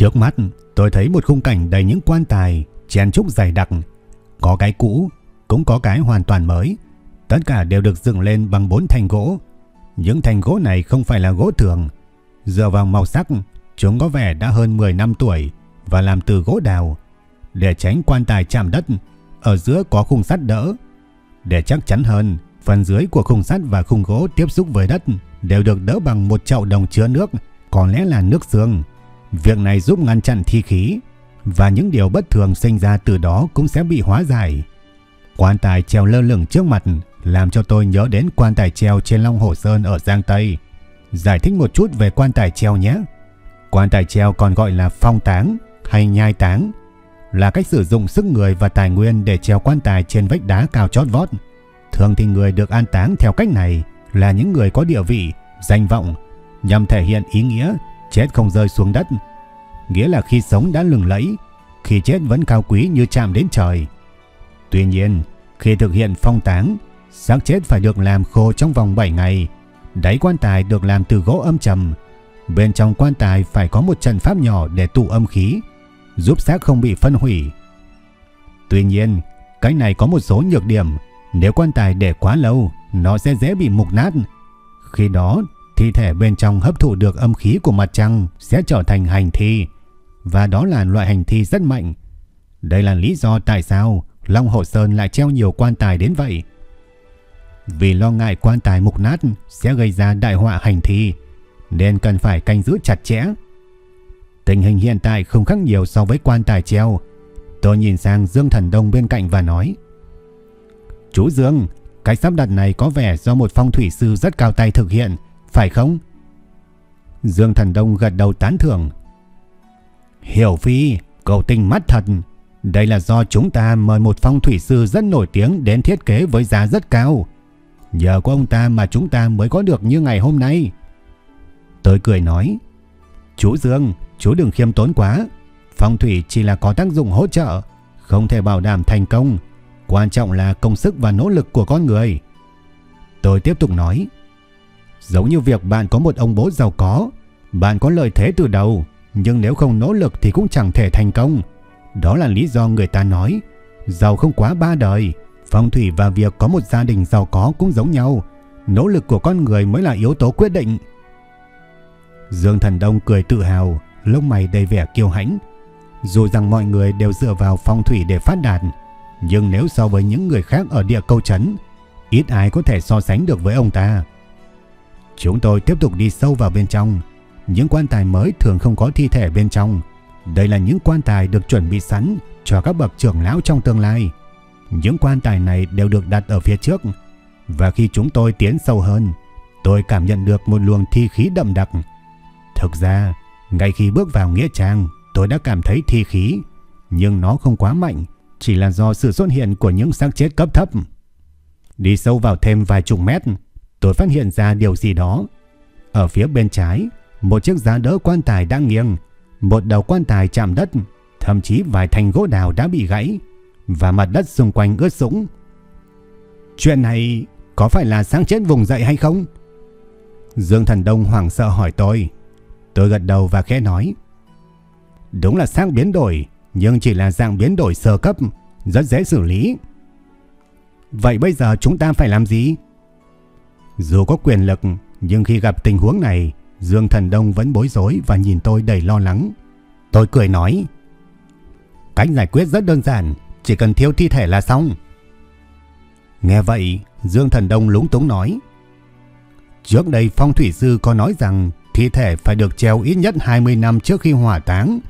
Trước mắt tôi thấy một khung cảnh đầy những quan tài chen trúc dày đặc. Có cái cũ, cũng có cái hoàn toàn mới. Tất cả đều được dựng lên bằng bốn thanh gỗ. Những thanh gỗ này không phải là gỗ thường. Dựa vào màu sắc, chúng có vẻ đã hơn 10 năm tuổi và làm từ gỗ đào. Để tránh quan tài chạm đất, ở giữa có khung sắt đỡ. Để chắc chắn hơn, phần dưới của khung sắt và khung gỗ tiếp xúc với đất đều được đỡ bằng một chậu đồng chứa nước, có lẽ là nước xương. Việc này giúp ngăn chặn thi khí và những điều bất thường sinh ra từ đó cũng sẽ bị hóa giải. Quan tài treo lơ lửng trước mặt làm cho tôi nhớ đến quan tài treo trên Long Hồ Sơn ở Giang Tây. Giải thích một chút về quan tài treo nhé. Quan tài treo còn gọi là phong táng hay nhai táng là cách sử dụng sức người và tài nguyên để treo quan tài trên vách đá cao chót vót. Thường thì người được an táng theo cách này là những người có địa vị, danh vọng nhằm thể hiện ý nghĩa chết không rơi xuống đất, nghĩa là khi sống đã lừng lẫy, khi chết vẫn cao quý như chạm đến trời. Tuy nhiên, khi thực hiện phong táng, xác chết phải được làm khô trong vòng 7 ngày, đáy quan tài được làm từ gỗ âm trầm, bên trong quan tài phải có một trận pháp nhỏ để tụ âm khí, giúp xác không bị phân hủy. Tuy nhiên, cái này có một số nhược điểm, nếu quan tài để quá lâu, nó sẽ dễ bị mục nát. Khi đó, thi thể bên trong hấp thụ được âm khí của mặt trăng sẽ trở thành hành thi, và đó là loại hành thi rất mạnh. Đây là lý do tại sao Long Hồ Sơn lại treo nhiều quan tài đến vậy. Vì lo ngại quan tài mục nát sẽ gây ra đại họa hành thi, nên cần phải canh giữ chặt chẽ. Tình hình hiện tại không khác nhiều so với quan tài treo. Tôi nhìn sang Dương Thần Đông bên cạnh và nói Chú Dương, cái sắp đặt này có vẻ do một phong thủy sư rất cao tay thực hiện, phải không? Dương Thần Đông gật đầu tán thưởng. Hiểu Phi, cậu tinh mắt thật. Đây là do chúng ta mời một phong thủy sư rất nổi tiếng đến thiết kế với giá rất cao. Nhờ có ông ta mà chúng ta mới có được như ngày hôm nay. Tôi cười nói. Chú Dương, chú đừng khiêm tốn quá. Phong thủy chỉ là có tác dụng hỗ trợ, không thể bảo đảm thành công. Quan trọng là công sức và nỗ lực của con người. Tôi tiếp tục nói. Giống như việc bạn có một ông bố giàu có, bạn có lợi thế từ đầu, nhưng nếu không nỗ lực thì cũng chẳng thể thành công. Đó là lý do người ta nói, giàu không quá ba đời, phong thủy và việc có một gia đình giàu có cũng giống nhau, nỗ lực của con người mới là yếu tố quyết định. Dương Thần Đông cười tự hào, lông mày đầy vẻ kiêu hãnh. Dù rằng mọi người đều dựa vào phong thủy để phát đạt, nhưng nếu so với những người khác ở địa câu trấn, ít ai có thể so sánh được với ông ta. Chúng tôi tiếp tục đi sâu vào bên trong. Những quan tài mới thường không có thi thể bên trong, Đây là những quan tài được chuẩn bị sẵn cho các bậc trưởng lão trong tương lai. Những quan tài này đều được đặt ở phía trước và khi chúng tôi tiến sâu hơn, tôi cảm nhận được một luồng thi khí đậm đặc. Thực ra, ngay khi bước vào nghĩa trang, tôi đã cảm thấy thi khí, nhưng nó không quá mạnh, chỉ là do sự xuất hiện của những xác chết cấp thấp. Đi sâu vào thêm vài chục mét, tôi phát hiện ra điều gì đó. Ở phía bên trái, một chiếc giá đỡ quan tài đang nghiêng, một đầu quan tài chạm đất, thậm chí vài thanh gỗ đào đã bị gãy và mặt đất xung quanh ướt sũng. Chuyện này có phải là sáng chết vùng dậy hay không? Dương Thần Đông hoảng sợ hỏi tôi. Tôi gật đầu và khẽ nói. Đúng là sáng biến đổi, nhưng chỉ là dạng biến đổi sơ cấp, rất dễ xử lý. Vậy bây giờ chúng ta phải làm gì? Dù có quyền lực, nhưng khi gặp tình huống này, Dương Thần Đông vẫn bối rối và nhìn tôi đầy lo lắng. Tôi cười nói. Cách giải quyết rất đơn giản, chỉ cần thiêu thi thể là xong. Nghe vậy, Dương Thần Đông lúng túng nói. Trước đây phong thủy sư có nói rằng thi thể phải được treo ít nhất 20 năm trước khi hỏa táng,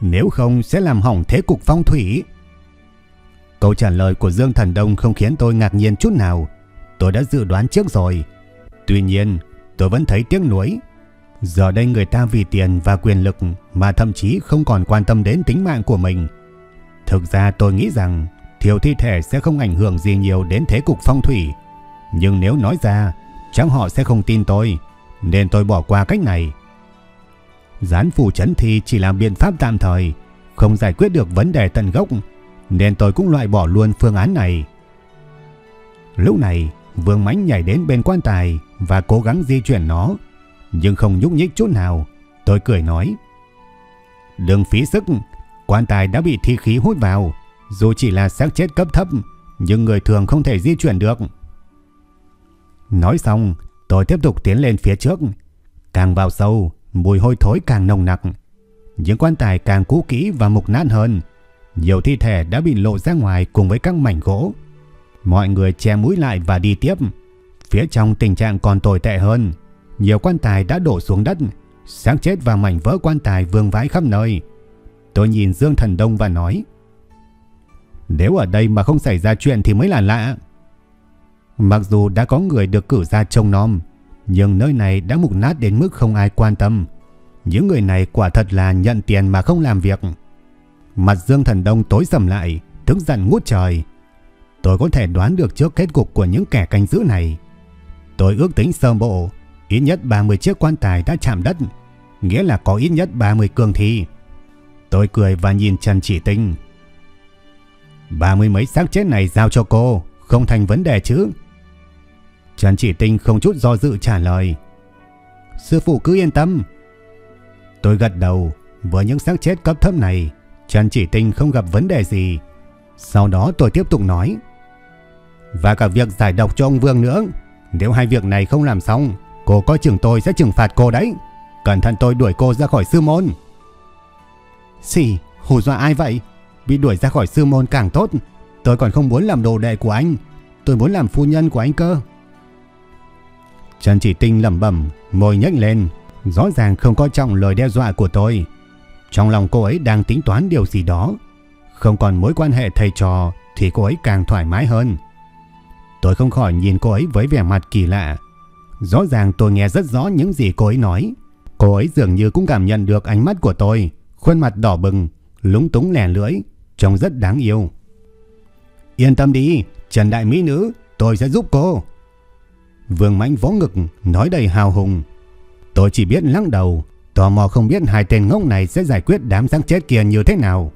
nếu không sẽ làm hỏng thế cục phong thủy. Câu trả lời của Dương Thần Đông không khiến tôi ngạc nhiên chút nào. Tôi đã dự đoán trước rồi. Tuy nhiên, tôi vẫn thấy tiếc nuối. Giờ đây người ta vì tiền và quyền lực mà thậm chí không còn quan tâm đến tính mạng của mình. Thực ra tôi nghĩ rằng thiểu thi thể sẽ không ảnh hưởng gì nhiều đến thế cục phong thủy. Nhưng nếu nói ra, chắc họ sẽ không tin tôi, nên tôi bỏ qua cách này. Gián phù chấn thi chỉ là biện pháp tạm thời, không giải quyết được vấn đề tận gốc, nên tôi cũng loại bỏ luôn phương án này. Lúc này, Vương Mánh nhảy đến bên quan tài và cố gắng di chuyển nó, nhưng không nhúc nhích chút nào. Tôi cười nói, đừng phí sức, quan tài đã bị thi khí hút vào, dù chỉ là xác chết cấp thấp, nhưng người thường không thể di chuyển được. Nói xong, tôi tiếp tục tiến lên phía trước. Càng vào sâu, mùi hôi thối càng nồng nặc. Những quan tài càng cũ kỹ và mục nát hơn. Nhiều thi thể đã bị lộ ra ngoài cùng với các mảnh gỗ. Mọi người che mũi lại và đi tiếp. Phía trong tình trạng còn tồi tệ hơn. Nhiều quan tài đã đổ xuống đất. Sáng chết và mảnh vỡ quan tài vương vãi khắp nơi. Tôi nhìn Dương Thần Đông và nói. Nếu ở đây mà không xảy ra chuyện thì mới là lạ. Mặc dù đã có người được cử ra trông nom, nhưng nơi này đã mục nát đến mức không ai quan tâm. Những người này quả thật là nhận tiền mà không làm việc. Mặt Dương Thần Đông tối sầm lại, tức giận ngút trời. Tôi có thể đoán được trước kết cục của những kẻ canh giữ này. Tôi ước tính sơ bộ, ít nhất 30 chiếc quan tài đã chạm đất, nghĩa là có ít nhất 30 cường thi. Tôi cười và nhìn Trần Chỉ Tinh. Ba mươi mấy xác chết này giao cho cô, không thành vấn đề chứ. Trần Chỉ Tinh không chút do dự trả lời. Sư phụ cứ yên tâm. Tôi gật đầu, với những xác chết cấp thấp này, Trần Chỉ Tinh không gặp vấn đề gì. Sau đó tôi tiếp tục nói. Và cả việc giải độc cho ông Vương nữa. Nếu hai việc này không làm xong, cô có trưởng tôi sẽ trừng phạt cô đấy. Cẩn thận tôi đuổi cô ra khỏi sư môn. Xì, hù dọa ai vậy? Bị đuổi ra khỏi sư môn càng tốt. Tôi còn không muốn làm đồ đệ của anh. Tôi muốn làm phu nhân của anh cơ. Trần Chỉ Tinh lẩm bẩm, môi nhếch lên, rõ ràng không có trọng lời đe dọa của tôi. Trong lòng cô ấy đang tính toán điều gì đó. Không còn mối quan hệ thầy trò thì cô ấy càng thoải mái hơn. Tôi không khỏi nhìn cô ấy với vẻ mặt kỳ lạ. Rõ ràng tôi nghe rất rõ những gì cô ấy nói. Cô ấy dường như cũng cảm nhận được ánh mắt của tôi, khuôn mặt đỏ bừng, lúng túng lẻ lưỡi, trông rất đáng yêu. Yên tâm đi, Trần Đại Mỹ Nữ, tôi sẽ giúp cô. Vương Mãnh vỗ ngực, nói đầy hào hùng. Tôi chỉ biết lắc đầu, tò mò không biết hai tên ngốc này sẽ giải quyết đám sáng chết kia như thế nào.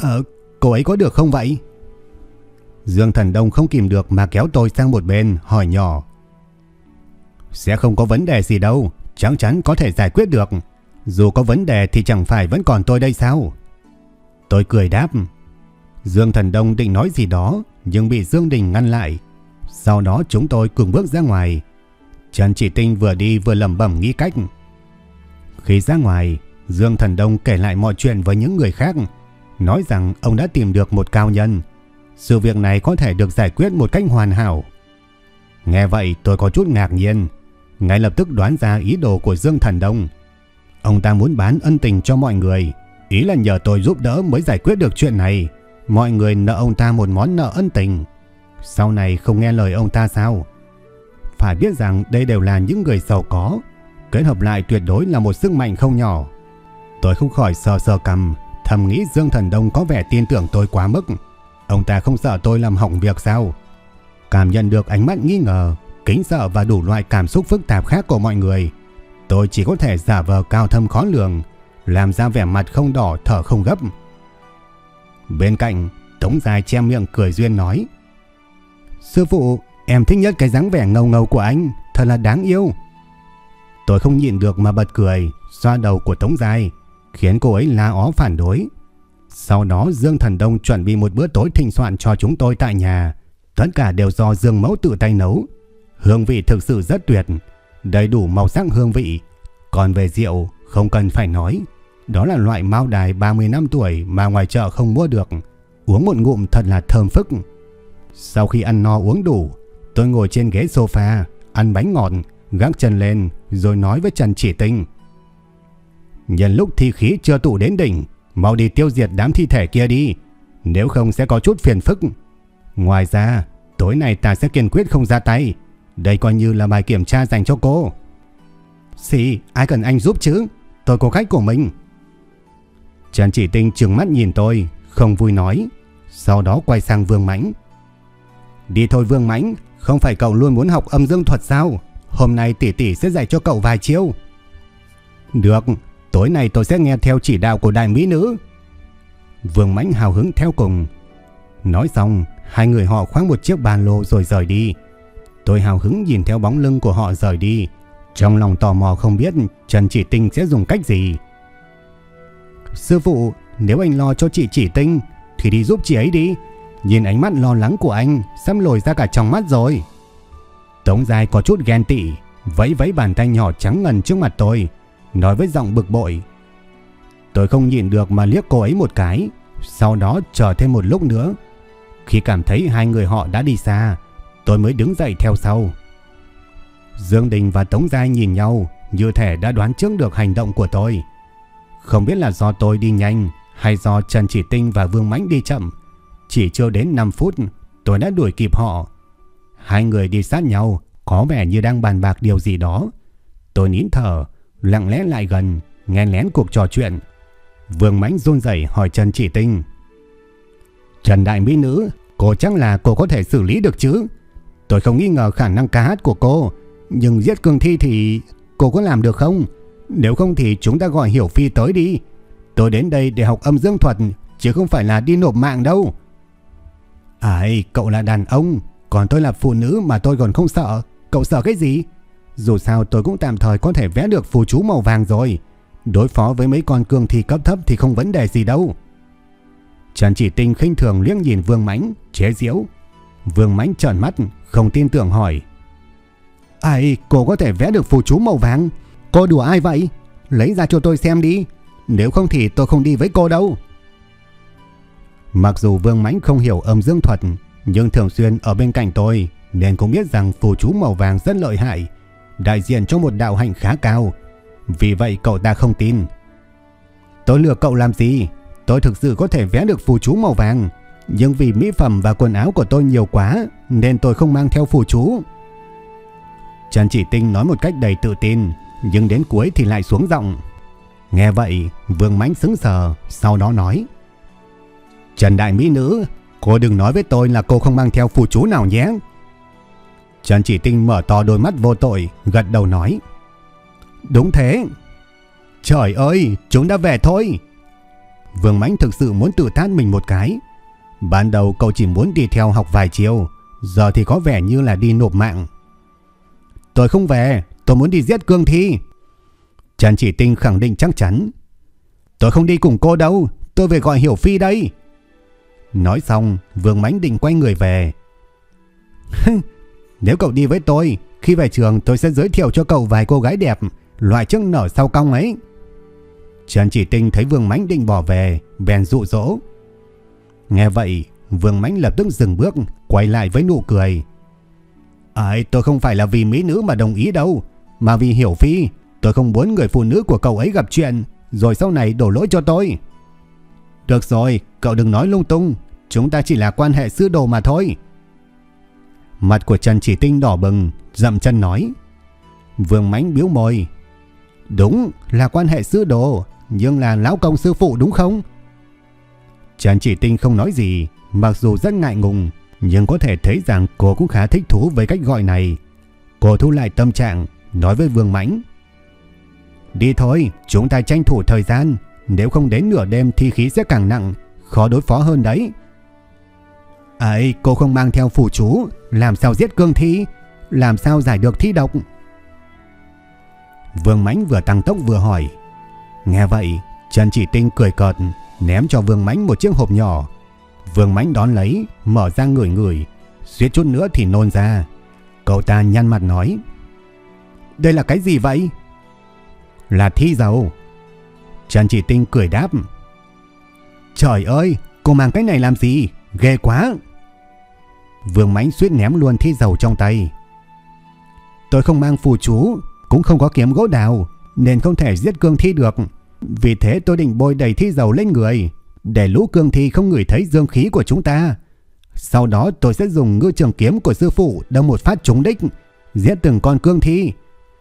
Ờ, cô ấy có được không vậy? Dương Thần Đông không kìm được mà kéo tôi sang một bên, hỏi nhỏ. Sẽ không có vấn đề gì đâu, chắc chắn có thể giải quyết được. Dù có vấn đề thì chẳng phải vẫn còn tôi đây sao? Tôi cười đáp. Dương Thần Đông định nói gì đó, nhưng bị Dương Đình ngăn lại. Sau đó chúng tôi cùng bước ra ngoài. Trần Chỉ Tinh vừa đi vừa lẩm bẩm nghĩ cách. Khi ra ngoài, Dương Thần Đông kể lại mọi chuyện với những người khác, nói rằng ông đã tìm được một cao nhân. Sự việc này có thể được giải quyết một cách hoàn hảo. Nghe vậy tôi có chút ngạc nhiên, ngay lập tức đoán ra ý đồ của Dương Thần Đông. Ông ta muốn bán ân tình cho mọi người, Ý là nhờ tôi giúp đỡ mới giải quyết được chuyện này. Mọi người nợ ông ta một món nợ ân tình. Sau này không nghe lời ông ta sao? Phải biết rằng đây đều là những người giàu có. Kết hợp lại tuyệt đối là một sức mạnh không nhỏ. Tôi không khỏi sờ sờ cầm, thầm nghĩ Dương Thần Đông có vẻ tin tưởng tôi quá mức. Ông ta không sợ tôi làm hỏng việc sao? Cảm nhận được ánh mắt nghi ngờ, kính sợ và đủ loại cảm xúc phức tạp khác của mọi người. Tôi chỉ có thể giả vờ cao thâm khó lường, làm ra vẻ mặt không đỏ thở không gấp. Bên cạnh, Tống Dài che miệng cười duyên nói. Sư phụ, em thích nhất cái dáng vẻ ngầu ngầu của anh, thật là đáng yêu. Tôi không nhịn được mà bật cười, xoa đầu của Tống Dài, khiến cô ấy la ó phản đối. Sau đó Dương Thần Đông chuẩn bị một bữa tối thịnh soạn cho chúng tôi tại nhà. Tất cả đều do Dương Mẫu tự tay nấu. Hương vị thực sự rất tuyệt, đầy đủ màu sắc hương vị. Còn về rượu, không cần phải nói. Đó là loại mao đài 30 năm tuổi mà ngoài chợ không mua được. Uống một ngụm thật là thơm phức. Sau khi ăn no uống đủ, tôi ngồi trên ghế sofa, ăn bánh ngọt, gác chân lên rồi nói với Trần Chỉ Tinh. Nhân lúc thi khí chưa tụ đến đỉnh, mau đi tiêu diệt đám thi thể kia đi, nếu không sẽ có chút phiền phức. Ngoài ra, tối nay ta sẽ kiên quyết không ra tay, đây coi như là bài kiểm tra dành cho cô. Xì, ai cần anh giúp chứ, tôi có khách của mình. Trần Chỉ Tinh trừng mắt nhìn tôi, không vui nói, sau đó quay sang Vương Mãnh. Đi thôi Vương Mãnh, không phải cậu luôn muốn học âm dương thuật sao? Hôm nay tỷ tỷ sẽ dạy cho cậu vài chiêu. Được, tối nay tôi sẽ nghe theo chỉ đạo của đại mỹ nữ. Vương Mãnh hào hứng theo cùng. Nói xong, hai người họ khoác một chiếc bàn lô rồi rời đi. Tôi hào hứng nhìn theo bóng lưng của họ rời đi. Trong lòng tò mò không biết Trần Chỉ Tinh sẽ dùng cách gì. Sư phụ, nếu anh lo cho chị Chỉ Tinh thì đi giúp chị ấy đi. Nhìn ánh mắt lo lắng của anh sắp lồi ra cả trong mắt rồi. Tống Giai có chút ghen tị, vẫy vẫy bàn tay nhỏ trắng ngần trước mặt tôi, nói với giọng bực bội. Tôi không nhìn được mà liếc cô ấy một cái, sau đó chờ thêm một lúc nữa. Khi cảm thấy hai người họ đã đi xa, tôi mới đứng dậy theo sau. Dương Đình và Tống Giai nhìn nhau như thể đã đoán trước được hành động của tôi. Không biết là do tôi đi nhanh hay do Trần Chỉ Tinh và Vương Mãnh đi chậm. Chỉ chưa đến 5 phút tôi đã đuổi kịp họ. Hai người đi sát nhau có vẻ như đang bàn bạc điều gì đó. Tôi nín thở, lặng lẽ lại gần, nghe lén cuộc trò chuyện. Vương Mãnh run rẩy hỏi Trần Chỉ Tinh. Trần Đại Mỹ Nữ, cô chắc là cô có thể xử lý được chứ? Tôi không nghi ngờ khả năng ca hát của cô, nhưng giết cương thi thì cô có làm được không? Nếu không thì chúng ta gọi Hiểu Phi tới đi. Tôi đến đây để học âm dương thuật, chứ không phải là đi nộp mạng đâu. Ai, cậu là đàn ông, còn tôi là phụ nữ mà tôi còn không sợ. Cậu sợ cái gì? Dù sao tôi cũng tạm thời có thể vẽ được phù chú màu vàng rồi. Đối phó với mấy con cương thi cấp thấp thì không vấn đề gì đâu. Trần Chỉ Tinh khinh thường liếc nhìn Vương Mãnh, chế diễu Vương Mãnh trợn mắt, không tin tưởng hỏi. Ai, cô có thể vẽ được phù chú màu vàng? Cô đùa ai vậy? Lấy ra cho tôi xem đi. Nếu không thì tôi không đi với cô đâu. Mặc dù Vương Mãnh không hiểu âm dương thuật, nhưng thường xuyên ở bên cạnh tôi nên cũng biết rằng phù chú màu vàng rất lợi hại, đại diện cho một đạo hạnh khá cao. Vì vậy cậu ta không tin. Tôi lừa cậu làm gì? Tôi thực sự có thể vẽ được phù chú màu vàng, nhưng vì mỹ phẩm và quần áo của tôi nhiều quá nên tôi không mang theo phù chú. Trần Chỉ Tinh nói một cách đầy tự tin, nhưng đến cuối thì lại xuống giọng. Nghe vậy, Vương Mãnh sững sờ, sau đó nói: "Trần đại mỹ nữ, cô đừng nói với tôi là cô không mang theo phù chú nào nhé." Trần Chỉ Tinh mở to đôi mắt vô tội, gật đầu nói: "Đúng thế." "Trời ơi, chúng đã về thôi." Vương Mãnh thực sự muốn tự tát mình một cái. Ban đầu cậu chỉ muốn đi theo học vài chiều, giờ thì có vẻ như là đi nộp mạng. Tôi không về, tôi muốn đi giết cương thi. Trần Chỉ Tinh khẳng định chắc chắn. Tôi không đi cùng cô đâu, tôi về gọi Hiểu Phi đây. Nói xong, Vương Mãnh định quay người về. Nếu cậu đi với tôi, khi về trường tôi sẽ giới thiệu cho cậu vài cô gái đẹp, loại trước nở sau cong ấy. Trần Chỉ Tinh thấy Vương Mãnh định bỏ về, bèn dụ dỗ. Nghe vậy, Vương Mãnh lập tức dừng bước, quay lại với nụ cười. Ai, tôi không phải là vì mỹ nữ mà đồng ý đâu, mà vì hiểu phi, tôi không muốn người phụ nữ của cậu ấy gặp chuyện, rồi sau này đổ lỗi cho tôi. Được rồi, cậu đừng nói lung tung. Chúng ta chỉ là quan hệ sư đồ mà thôi. Mặt của Trần Chỉ Tinh đỏ bừng, dậm chân nói. Vương Mánh biếu môi. Đúng là quan hệ sư đồ, nhưng là lão công sư phụ đúng không? Trần Chỉ Tinh không nói gì, mặc dù rất ngại ngùng, nhưng có thể thấy rằng cô cũng khá thích thú với cách gọi này. Cô thu lại tâm trạng, nói với Vương Mãnh. Đi thôi, chúng ta tranh thủ thời gian, nếu không đến nửa đêm thì khí sẽ càng nặng, khó đối phó hơn đấy. Ấy, cô không mang theo phủ chú, làm sao giết cương thi, làm sao giải được thi độc? Vương Mánh vừa tăng tốc vừa hỏi. Nghe vậy, Trần Chỉ Tinh cười cợt, ném cho Vương Mánh một chiếc hộp nhỏ. Vương Mánh đón lấy, mở ra ngửi ngửi, suýt chút nữa thì nôn ra. Cậu ta nhăn mặt nói. Đây là cái gì vậy? Là thi dầu. Trần Chỉ Tinh cười đáp. Trời ơi, cô mang cái này làm gì? Ghê quá. Vương Mãnh suýt ném luôn thi dầu trong tay. Tôi không mang phù chú, cũng không có kiếm gỗ đào, nên không thể giết cương thi được. Vì thế tôi định bôi đầy thi dầu lên người, để lũ cương thi không ngửi thấy dương khí của chúng ta. Sau đó tôi sẽ dùng ngư trường kiếm của sư phụ đâm một phát trúng đích, giết từng con cương thi.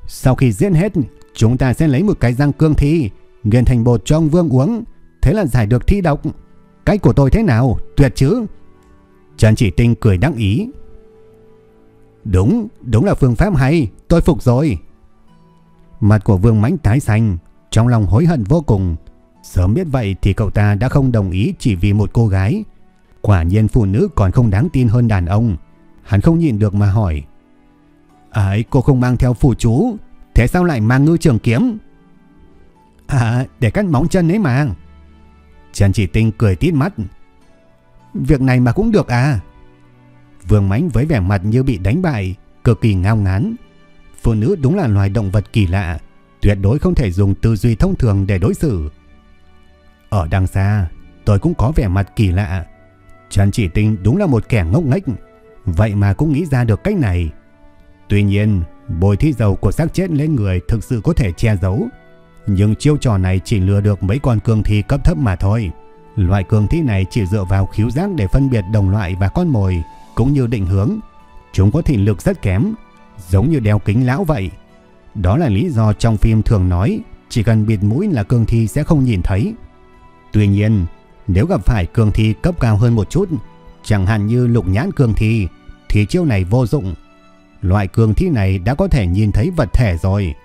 Sau khi giết hết, chúng ta sẽ lấy một cái răng cương thi, nghiền thành bột cho ông Vương uống, thế là giải được thi độc. Cách của tôi thế nào? Tuyệt chứ? Trần Chỉ Tinh cười đắc ý. Đúng, đúng là phương pháp hay, tôi phục rồi. Mặt của Vương Mãnh tái xanh, trong lòng hối hận vô cùng. Sớm biết vậy thì cậu ta đã không đồng ý chỉ vì một cô gái. Quả nhiên phụ nữ còn không đáng tin hơn đàn ông. Hắn không nhịn được mà hỏi. À ấy, cô không mang theo phù chú, thế sao lại mang ngư trường kiếm? À, để cắt móng chân ấy mà. Trần Chỉ Tinh cười tít mắt. Việc này mà cũng được à? Vương Mãnh với vẻ mặt như bị đánh bại, cực kỳ ngao ngán. Phụ nữ đúng là loài động vật kỳ lạ, tuyệt đối không thể dùng tư duy thông thường để đối xử. Ở đằng xa, tôi cũng có vẻ mặt kỳ lạ. Trần Chỉ Tinh đúng là một kẻ ngốc nghếch, vậy mà cũng nghĩ ra được cách này. Tuy nhiên, bồi thi dầu của xác chết lên người thực sự có thể che giấu, nhưng chiêu trò này chỉ lừa được mấy con cương thi cấp thấp mà thôi. Loại cường thi này chỉ dựa vào khiếu giác để phân biệt đồng loại và con mồi, cũng như định hướng. Chúng có thị lực rất kém, giống như đeo kính lão vậy. Đó là lý do trong phim thường nói chỉ cần bịt mũi là cường thi sẽ không nhìn thấy. Tuy nhiên, nếu gặp phải cường thi cấp cao hơn một chút, chẳng hạn như lục nhãn cường thi, thì chiêu này vô dụng. Loại cường thi này đã có thể nhìn thấy vật thể rồi,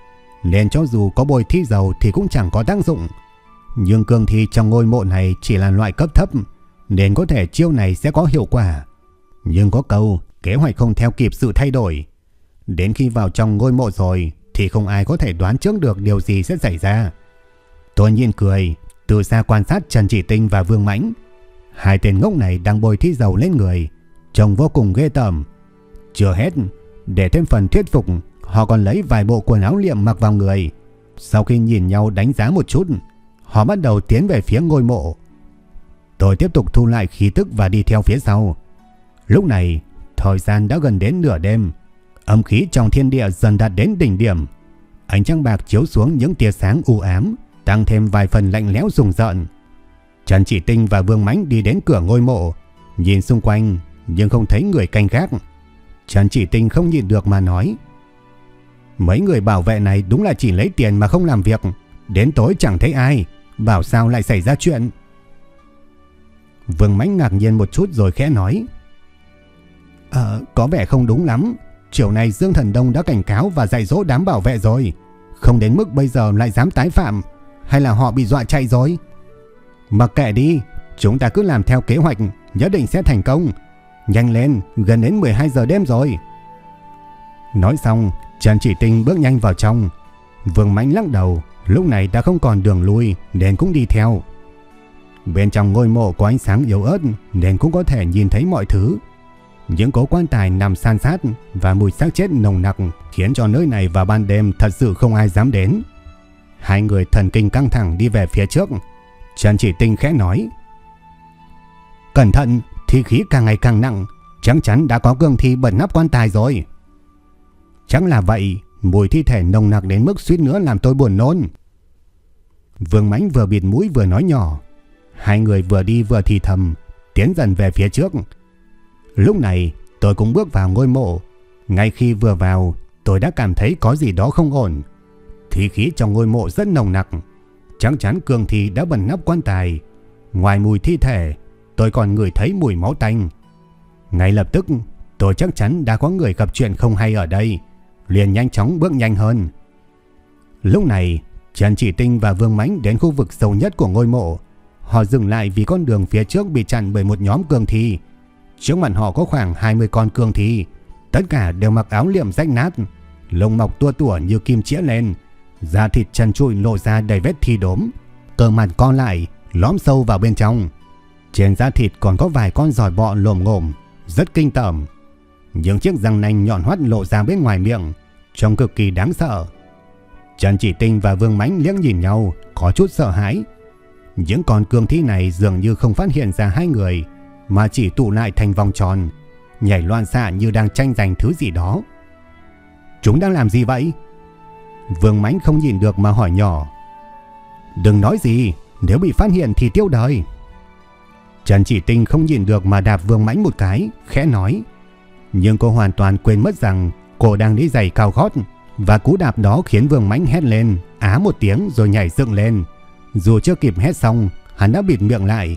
nên cho dù có bồi thi dầu thì cũng chẳng có tác dụng. Nhưng cương thi trong ngôi mộ này chỉ là loại cấp thấp, nên có thể chiêu này sẽ có hiệu quả. Nhưng có câu, kế hoạch không theo kịp sự thay đổi. Đến khi vào trong ngôi mộ rồi thì không ai có thể đoán trước được điều gì sẽ xảy ra. Tôi nhìn cười, từ xa quan sát Trần Chỉ Tinh và Vương Mãnh. Hai tên ngốc này đang bôi thi dầu lên người, trông vô cùng ghê tởm. Chưa hết, để thêm phần thuyết phục, họ còn lấy vài bộ quần áo liệm mặc vào người. Sau khi nhìn nhau đánh giá một chút, họ bắt đầu tiến về phía ngôi mộ. Tôi tiếp tục thu lại khí tức và đi theo phía sau. Lúc này, thời gian đã gần đến nửa đêm. Âm khí trong thiên địa dần đạt đến đỉnh điểm. Ánh trăng bạc chiếu xuống những tia sáng u ám, tăng thêm vài phần lạnh lẽo rùng rợn. Trần Chỉ Tinh và Vương Mánh đi đến cửa ngôi mộ, nhìn xung quanh nhưng không thấy người canh gác. Trần Chỉ Tinh không nhìn được mà nói: Mấy người bảo vệ này đúng là chỉ lấy tiền mà không làm việc, đến tối chẳng thấy ai, bảo sao lại xảy ra chuyện. Vương Mãnh ngạc nhiên một chút rồi khẽ nói: Ờ, có vẻ không đúng lắm. Chiều nay Dương Thần Đông đã cảnh cáo và dạy dỗ đám bảo vệ rồi. Không đến mức bây giờ lại dám tái phạm. Hay là họ bị dọa chạy rồi? Mặc kệ đi. Chúng ta cứ làm theo kế hoạch. Nhất định sẽ thành công. Nhanh lên. Gần đến 12 giờ đêm rồi. Nói xong. Trần Chỉ Tinh bước nhanh vào trong. Vương Mãnh lắc đầu. Lúc này đã không còn đường lui. Nên cũng đi theo. Bên trong ngôi mộ có ánh sáng yếu ớt. Nên cũng có thể nhìn thấy mọi thứ. Những cố quan tài nằm san sát và mùi xác chết nồng nặc khiến cho nơi này vào ban đêm thật sự không ai dám đến. Hai người thần kinh căng thẳng đi về phía trước. Trần Chỉ Tinh khẽ nói. Cẩn thận, thi khí càng ngày càng nặng. Chắc chắn đã có cương thi bẩn nắp quan tài rồi. Chắc là vậy, mùi thi thể nồng nặc đến mức suýt nữa làm tôi buồn nôn. Vương Mãnh vừa bịt mũi vừa nói nhỏ. Hai người vừa đi vừa thì thầm, tiến dần về phía trước. Lúc này tôi cũng bước vào ngôi mộ. Ngay khi vừa vào, tôi đã cảm thấy có gì đó không ổn. Thi khí trong ngôi mộ rất nồng nặc. Chắc chắn cường thi đã bẩn nắp quan tài. Ngoài mùi thi thể, tôi còn ngửi thấy mùi máu tanh. Ngay lập tức, tôi chắc chắn đã có người gặp chuyện không hay ở đây. Liền nhanh chóng bước nhanh hơn. Lúc này, Trần Chỉ Tinh và Vương Mãnh đến khu vực sâu nhất của ngôi mộ. Họ dừng lại vì con đường phía trước bị chặn bởi một nhóm cường thi. Trước mặt họ có khoảng 20 con cường thi. Tất cả đều mặc áo liệm rách nát, lông mọc tua tủa như kim chĩa lên, da thịt trần trụi lộ ra đầy vết thi đốm, cơ mặt con lại, lõm sâu vào bên trong. Trên da thịt còn có vài con giòi bọ lồm ngồm, rất kinh tởm. Những chiếc răng nanh nhọn hoắt lộ ra bên ngoài miệng, trông cực kỳ đáng sợ. Trần Chỉ Tinh và Vương Mãnh liếc nhìn nhau, có chút sợ hãi. Những con cương thi này dường như không phát hiện ra hai người, mà chỉ tụ lại thành vòng tròn, nhảy loạn xạ như đang tranh giành thứ gì đó. Chúng đang làm gì vậy? Vương Mãnh không nhìn được mà hỏi nhỏ. Đừng nói gì, nếu bị phát hiện thì tiêu đời. Trần Chỉ Tinh không nhìn được mà đạp Vương Mãnh một cái, khẽ nói. Nhưng cô hoàn toàn quên mất rằng cô đang đi giày cao gót và cú đạp đó khiến Vương Mãnh hét lên, á một tiếng rồi nhảy dựng lên. Dù chưa kịp hét xong, hắn đã bịt miệng lại.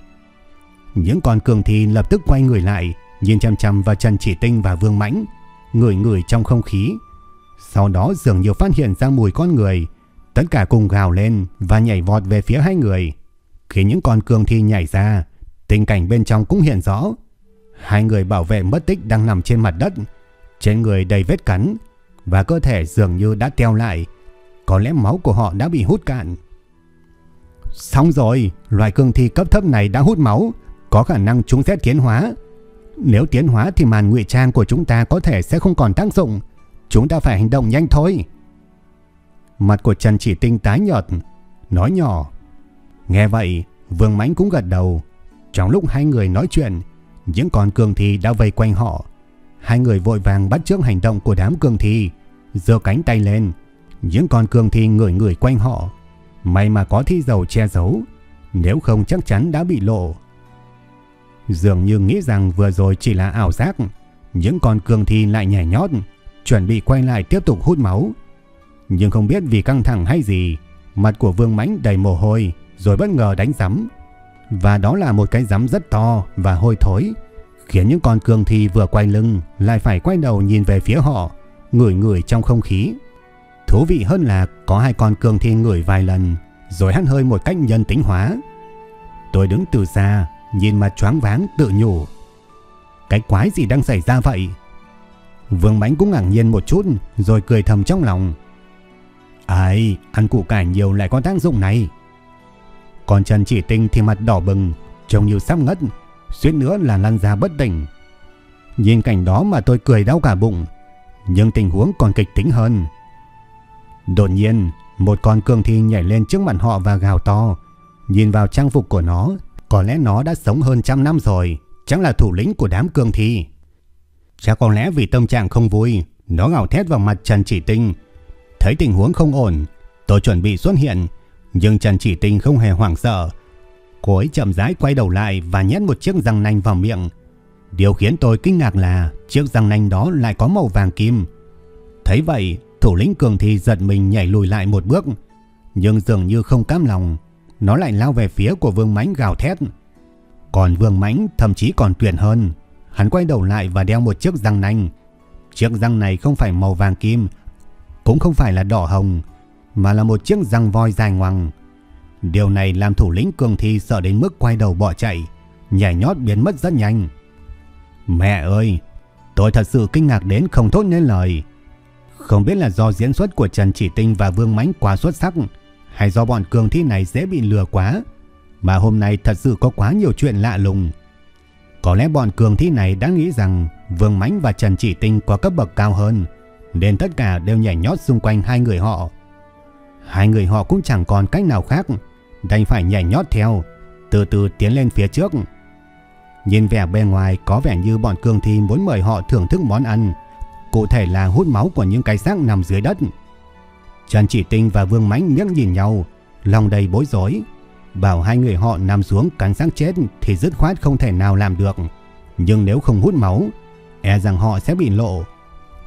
Những con cường thi lập tức quay người lại, nhìn chăm chăm vào Trần Chỉ Tinh và Vương Mãnh, ngửi ngửi trong không khí. Sau đó dường như phát hiện ra mùi con người, tất cả cùng gào lên và nhảy vọt về phía hai người. Khi những con cường thi nhảy ra, tình cảnh bên trong cũng hiện rõ. Hai người bảo vệ mất tích đang nằm trên mặt đất, trên người đầy vết cắn và cơ thể dường như đã teo lại, có lẽ máu của họ đã bị hút cạn. Xong rồi, loài cương thi cấp thấp này đã hút máu, có khả năng chúng sẽ tiến hóa. Nếu tiến hóa thì màn ngụy trang của chúng ta có thể sẽ không còn tác dụng. Chúng ta phải hành động nhanh thôi. Mặt của Trần Chỉ Tinh tái nhợt, nói nhỏ. Nghe vậy, Vương Mãnh cũng gật đầu. Trong lúc hai người nói chuyện, những con cường thi đã vây quanh họ. Hai người vội vàng bắt chước hành động của đám cường thi, giơ cánh tay lên. Những con cường thi ngửi ngửi quanh họ. May mà có thi dầu che giấu, nếu không chắc chắn đã bị lộ. Dường như nghĩ rằng vừa rồi chỉ là ảo giác, những con cường thi lại nhảy nhót, chuẩn bị quay lại tiếp tục hút máu. Nhưng không biết vì căng thẳng hay gì, mặt của Vương Mãnh đầy mồ hôi rồi bất ngờ đánh giấm. Và đó là một cái giấm rất to và hôi thối, khiến những con cương thi vừa quay lưng lại phải quay đầu nhìn về phía họ, ngửi ngửi trong không khí. Thú vị hơn là có hai con cương thi ngửi vài lần rồi hắt hơi một cách nhân tính hóa. Tôi đứng từ xa, nhìn mặt choáng váng tự nhủ. Cái quái gì đang xảy ra vậy? Vương Mãnh cũng ngạc nhiên một chút rồi cười thầm trong lòng. Ai, ăn củ cải nhiều lại có tác dụng này. Còn Trần Chỉ Tinh thì mặt đỏ bừng, trông như sắp ngất, suýt nữa là lăn ra bất tỉnh. Nhìn cảnh đó mà tôi cười đau cả bụng, nhưng tình huống còn kịch tính hơn. Đột nhiên, một con cương thi nhảy lên trước mặt họ và gào to. Nhìn vào trang phục của nó, có lẽ nó đã sống hơn trăm năm rồi, chẳng là thủ lĩnh của đám cương thi. Chắc có lẽ vì tâm trạng không vui, nó gào thét vào mặt Trần Chỉ Tinh. Thấy tình huống không ổn, tôi chuẩn bị xuất hiện, nhưng Trần Chỉ Tinh không hề hoảng sợ. Cô ấy chậm rãi quay đầu lại và nhét một chiếc răng nanh vào miệng. Điều khiến tôi kinh ngạc là chiếc răng nanh đó lại có màu vàng kim. Thấy vậy, thủ lĩnh cường thi giật mình nhảy lùi lại một bước, nhưng dường như không cam lòng, nó lại lao về phía của Vương Mãnh gào thét. Còn Vương Mãnh thậm chí còn tuyệt hơn, hắn quay đầu lại và đeo một chiếc răng nanh. Chiếc răng này không phải màu vàng kim, cũng không phải là đỏ hồng, mà là một chiếc răng voi dài ngoằng. Điều này làm thủ lĩnh cường thi sợ đến mức quay đầu bỏ chạy, nhảy nhót biến mất rất nhanh. Mẹ ơi, tôi thật sự kinh ngạc đến không thốt nên lời. Không biết là do diễn xuất của Trần Chỉ Tinh và Vương Mãnh quá xuất sắc hay do bọn cường thi này dễ bị lừa quá mà hôm nay thật sự có quá nhiều chuyện lạ lùng. Có lẽ bọn cường thi này đã nghĩ rằng Vương Mãnh và Trần Chỉ Tinh có cấp bậc cao hơn nên tất cả đều nhảy nhót xung quanh hai người họ. Hai người họ cũng chẳng còn cách nào khác đành phải nhảy nhót theo từ từ tiến lên phía trước. Nhìn vẻ bên ngoài có vẻ như bọn cường thi muốn mời họ thưởng thức món ăn cụ thể là hút máu của những cái xác nằm dưới đất. Trần Chỉ Tinh và Vương Mãnh liếc nhìn nhau, lòng đầy bối rối. Bảo hai người họ nằm xuống cắn xác chết thì dứt khoát không thể nào làm được. Nhưng nếu không hút máu, e rằng họ sẽ bị lộ.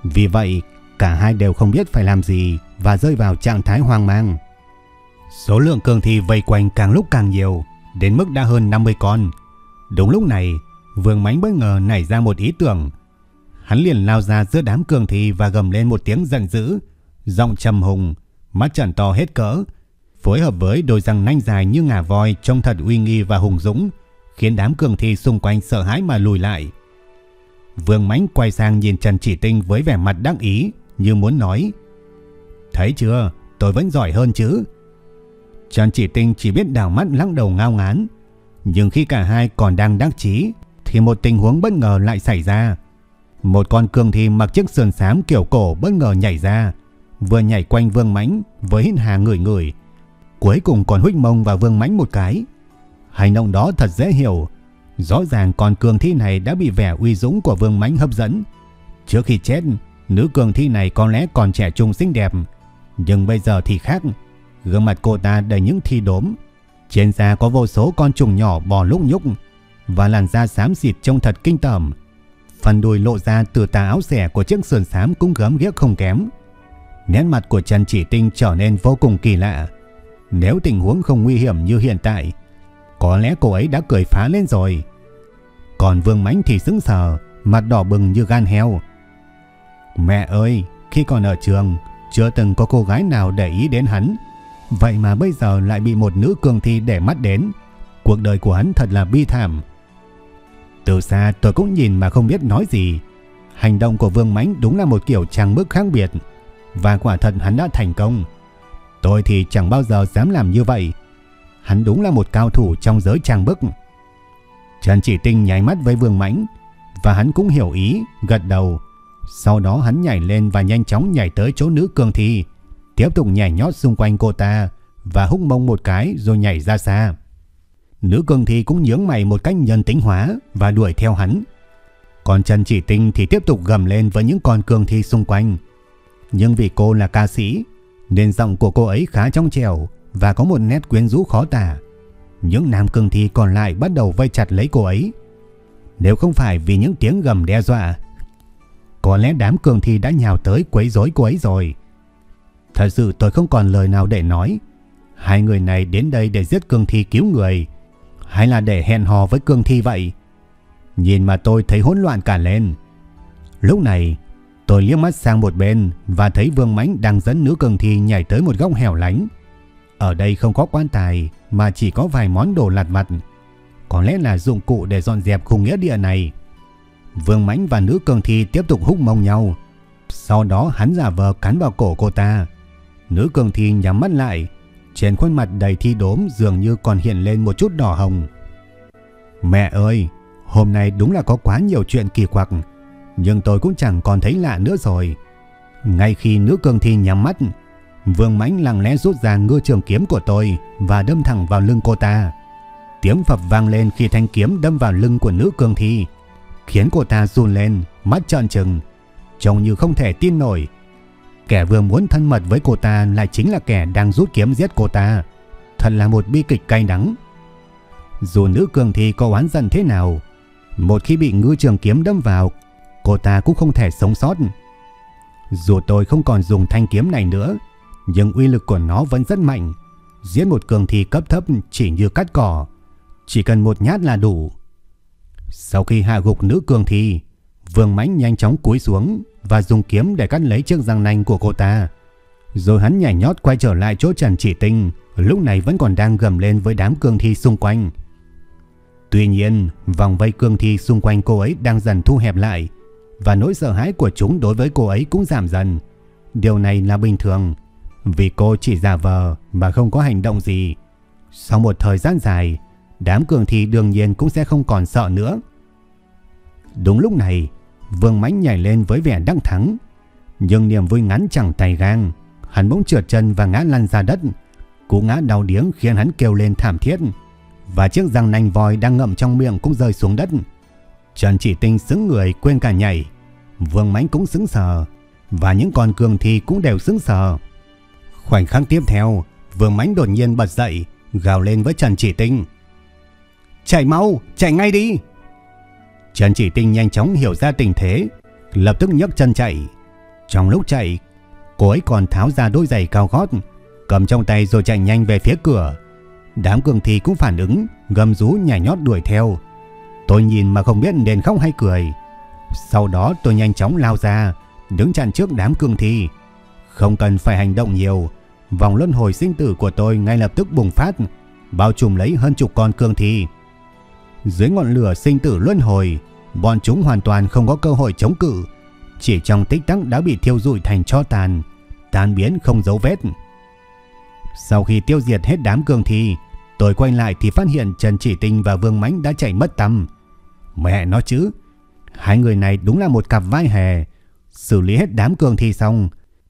Vì vậy, cả hai đều không biết phải làm gì và rơi vào trạng thái hoang mang. Số lượng cường thi vây quanh càng lúc càng nhiều, đến mức đã hơn 50 con. Đúng lúc này, Vương Mánh bất ngờ nảy ra một ý tưởng. Hắn liền lao ra giữa đám cường thi và gầm lên một tiếng giận dữ, giọng trầm hùng, mắt trần to hết cỡ, phối hợp với đôi răng nanh dài như ngà voi trông thật uy nghi và hùng dũng, khiến đám cường thi xung quanh sợ hãi mà lùi lại. Vương Mánh quay sang nhìn Trần Chỉ Tinh với vẻ mặt đắc ý, như muốn nói: "Thấy chưa, tôi vẫn giỏi hơn chứ." Trần Chỉ Tinh chỉ biết đảo mắt lắc đầu ngao ngán, nhưng khi cả hai còn đang đắc chí thì một tình huống bất ngờ lại xảy ra. Một con cương thi mặc chiếc sườn xám kiểu cổ bất ngờ nhảy ra, vừa nhảy quanh Vương Mãnh với hít hà người người, cuối cùng còn huých mông vào Vương Mãnh một cái. Hành động đó thật dễ hiểu, rõ ràng con cương thi này đã bị vẻ uy dũng của Vương Mãnh hấp dẫn. Trước khi chết, nữ cường thi này có lẽ còn trẻ trung xinh đẹp, nhưng bây giờ thì khác, gương mặt cô ta đầy những thi đốm, trên da có vô số con trùng nhỏ bò lúc nhúc và làn da xám xịt trông thật kinh tởm. Phần đùi lộ ra từ tà áo xẻ của chiếc sườn xám cũng gớm ghiếc không kém. Nét mặt của Trần Chỉ Tinh trở nên vô cùng kỳ lạ. Nếu tình huống không nguy hiểm như hiện tại, có lẽ cô ấy đã cười phá lên rồi. Còn Vương Mánh thì sững sờ, mặt đỏ bừng như gan heo. Mẹ ơi, khi còn ở trường, chưa từng có cô gái nào để ý đến hắn. Vậy mà bây giờ lại bị một nữ cường thi để mắt đến. Cuộc đời của hắn thật là bi thảm. Từ xa tôi cũng nhìn mà không biết nói gì. Hành động của Vương Mánh đúng là một kiểu trang bức khác biệt. Và quả thật hắn đã thành công. Tôi thì chẳng bao giờ dám làm như vậy. Hắn đúng là một cao thủ trong giới trang bức. Trần Chỉ Tinh nháy mắt với Vương Mãnh và hắn cũng hiểu ý, gật đầu. Sau đó hắn nhảy lên và nhanh chóng nhảy tới chỗ nữ cường thi, tiếp tục nhảy nhót xung quanh cô ta và húc mông một cái rồi nhảy ra xa. Nữ cường thi cũng nhướng mày một cách nhân tính hóa và đuổi theo hắn. Còn Trần Chỉ Tinh thì tiếp tục gầm lên với những con cường thi xung quanh. Nhưng vì cô là ca sĩ nên giọng của cô ấy khá trong trẻo và có một nét quyến rũ khó tả. Những nam cường thi còn lại bắt đầu vây chặt lấy cô ấy. Nếu không phải vì những tiếng gầm đe dọa, có lẽ đám cường thi đã nhào tới quấy rối cô ấy rồi. Thật sự tôi không còn lời nào để nói. Hai người này đến đây để giết cường thi cứu người hay là để hẹn hò với cường thi vậy? Nhìn mà tôi thấy hỗn loạn cả lên. Lúc này, tôi liếc mắt sang một bên và thấy Vương Mãnh đang dẫn nữ cường thi nhảy tới một góc hẻo lánh. Ở đây không có quan tài mà chỉ có vài món đồ lặt vặt. Có lẽ là dụng cụ để dọn dẹp khung nghĩa địa này. Vương Mãnh và nữ Cường thi tiếp tục húc mông nhau. Sau đó hắn giả vờ cắn vào cổ cô ta. Nữ Cường thi nhắm mắt lại trên khuôn mặt đầy thi đốm dường như còn hiện lên một chút đỏ hồng. Mẹ ơi, hôm nay đúng là có quá nhiều chuyện kỳ quặc, nhưng tôi cũng chẳng còn thấy lạ nữa rồi. Ngay khi nữ Cường thi nhắm mắt, Vương Mãnh lặng lẽ rút ra ngư trường kiếm của tôi và đâm thẳng vào lưng cô ta. Tiếng phập vang lên khi thanh kiếm đâm vào lưng của nữ Cường thi, khiến cô ta run lên, mắt trợn trừng, trông như không thể tin nổi. Kẻ vừa muốn thân mật với cô ta lại chính là kẻ đang rút kiếm giết cô ta. Thật là một bi kịch cay đắng. Dù nữ cường thi có oán giận thế nào, một khi bị ngư trường kiếm đâm vào, cô ta cũng không thể sống sót. Dù tôi không còn dùng thanh kiếm này nữa, nhưng uy lực của nó vẫn rất mạnh. Giết một cường thi cấp thấp chỉ như cắt cỏ, chỉ cần một nhát là đủ. Sau khi hạ gục nữ cường thi, Vương Mãnh nhanh chóng cúi xuống và dùng kiếm để cắt lấy chiếc răng nanh của cô ta. Rồi hắn nhảy nhót quay trở lại chỗ Trần Chỉ Tinh, lúc này vẫn còn đang gầm lên với đám cương thi xung quanh. Tuy nhiên, vòng vây cương thi xung quanh cô ấy đang dần thu hẹp lại và nỗi sợ hãi của chúng đối với cô ấy cũng giảm dần. Điều này là bình thường, vì cô chỉ giả vờ mà không có hành động gì. Sau một thời gian dài, đám cường thì đương nhiên cũng sẽ không còn sợ nữa. Đúng lúc này, Vương Mãnh nhảy lên với vẻ đắc thắng. Nhưng niềm vui ngắn chẳng tay gang. Hắn bỗng trượt chân và ngã lăn ra đất. Cú ngã đau điếng khiến hắn kêu lên thảm thiết. Và chiếc răng nanh voi đang ngậm trong miệng cũng rơi xuống đất. Trần chỉ tinh xứng người quên cả nhảy. Vương Mãnh cũng xứng sờ. Và những con cường thi cũng đều xứng sờ. Khoảnh khắc tiếp theo, Vương Mãnh đột nhiên bật dậy gào lên với Trần Chỉ Tinh. Chạy mau, chạy ngay đi. Trần Chỉ Tinh nhanh chóng hiểu ra tình thế, lập tức nhấc chân chạy. Trong lúc chạy, cô ấy còn tháo ra đôi giày cao gót, cầm trong tay rồi chạy nhanh về phía cửa. Đám cường thi cũng phản ứng, gầm rú nhảy nhót đuổi theo. Tôi nhìn mà không biết nên khóc hay cười. Sau đó tôi nhanh chóng lao ra, đứng chặn trước đám cường thi. Không cần phải hành động nhiều, vòng luân hồi sinh tử của tôi ngay lập tức bùng phát, bao trùm lấy hơn chục con cường thi. Dưới ngọn lửa sinh tử luân hồi, bọn chúng hoàn toàn không có cơ hội chống cự, chỉ trong tích tắc đã bị thiêu rụi thành tro tàn, tan biến không dấu vết. Sau khi tiêu diệt hết đám cường thi, tôi quay lại thì phát hiện Trần Chỉ Tinh và Vương Mãnh đã chạy mất tăm. Mẹ nó chứ, hai người này đúng là một cặp vai hề. Xử lý hết đám cường thi xong,